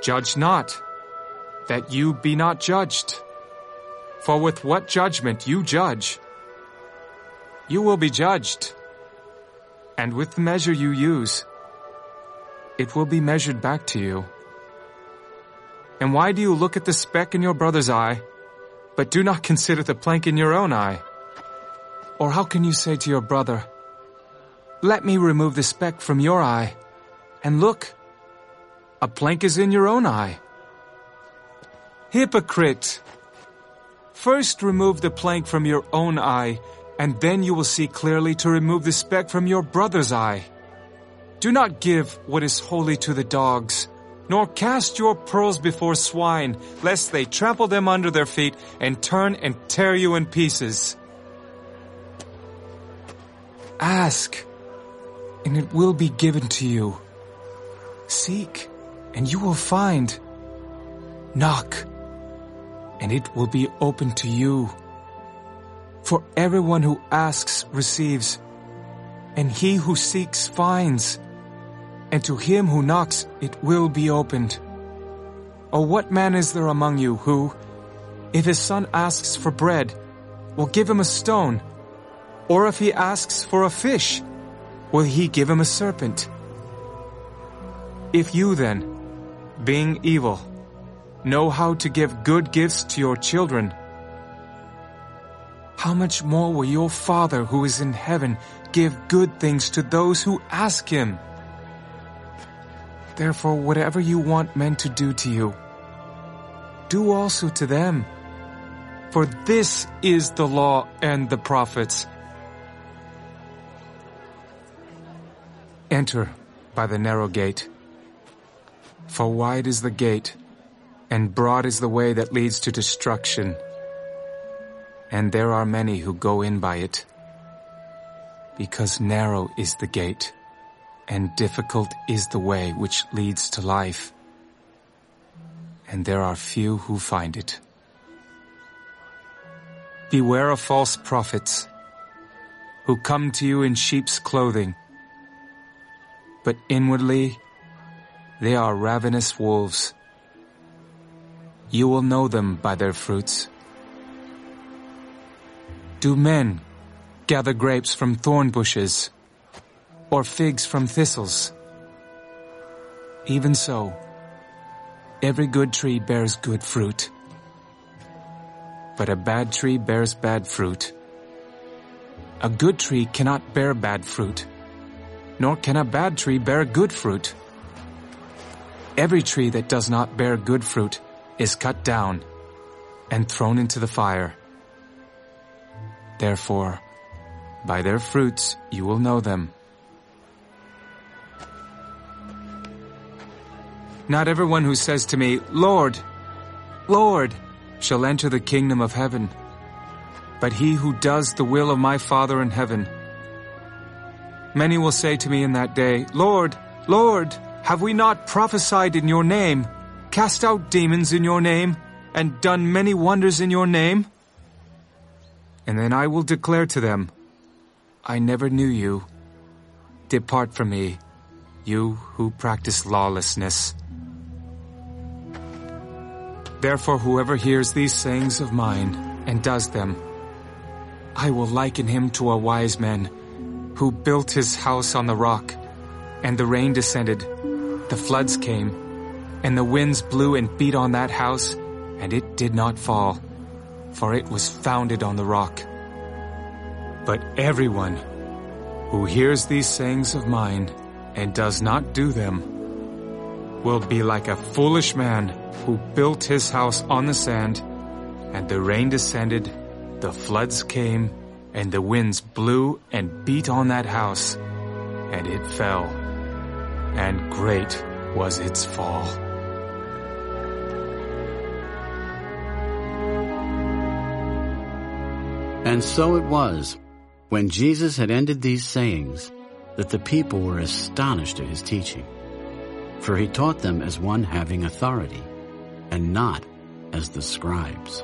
Judge not, that you be not judged. For with what judgment you judge, you will be judged. And with the measure you use, it will be measured back to you. And why do you look at the speck in your brother's eye, but do not consider the plank in your own eye? Or how can you say to your brother, Let me remove the speck from your eye, and look, a plank is in your own eye? Hypocrite! First remove the plank from your own eye, and then you will see clearly to remove the speck from your brother's eye. Do not give what is holy to the dogs, nor cast your pearls before swine, lest they trample them under their feet and turn and tear you in pieces. Ask, and it will be given to you. Seek, and you will find. Knock, and it will be open to you. For everyone who asks receives, and he who seeks finds, and to him who knocks it will be opened. Or what man is there among you who, if his son asks for bread, will give him a stone? Or if he asks for a fish, will he give him a serpent? If you then, being evil, know how to give good gifts to your children, how much more will your Father who is in heaven give good things to those who ask him? Therefore, whatever you want men to do to you, do also to them. For this is the law and the prophets. Enter by the narrow gate. For wide is the gate, and broad is the way that leads to destruction, and there are many who go in by it. Because narrow is the gate, and difficult is the way which leads to life, and there are few who find it. Beware of false prophets, who come to you in sheep's clothing, but inwardly they are ravenous wolves. You will know them by their fruits. Do men gather grapes from thorn bushes, or figs from thistles? Even so, every good tree bears good fruit, but a bad tree bears bad fruit. A good tree cannot bear bad fruit, nor can a bad tree bear good fruit. Every tree that does not bear good fruit is cut down and thrown into the fire. Therefore, by their fruits you will know them. Not everyone who says to me, Lord, Lord, shall enter the kingdom of heaven, but he who does the will of my Father in heaven. Many will say to me in that day, Lord, Lord, have we not prophesied in your name, cast out demons in your name, and done many wonders in your name? And then I will declare to them, I never knew you. Depart from me, you who practice lawlessness. Therefore whoever hears these sayings of mine and does them, I will liken him to a wise man who built his house on the rock, and the rain descended, the floods came, and the winds blew and beat on that house, and it did not fall, for it was founded on the rock. But everyone who hears these sayings of mine and does not do them will be like a foolish man who built his house on the sand, and the rain descended, the floods came, and the winds blew and beat on that house, and it fell, and great was its fall. And so it was, when Jesus had ended these sayings, that the people were astonished at his teaching. For he taught them as one having authority, and not as the scribes.